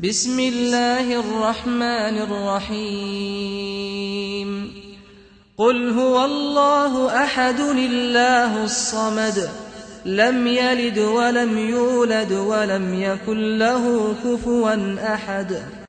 بسم الله الرحمن الرحيم قل هو الله أحد الله الصمد لم يلد ولم يولد ولم يكن له كفوا أحد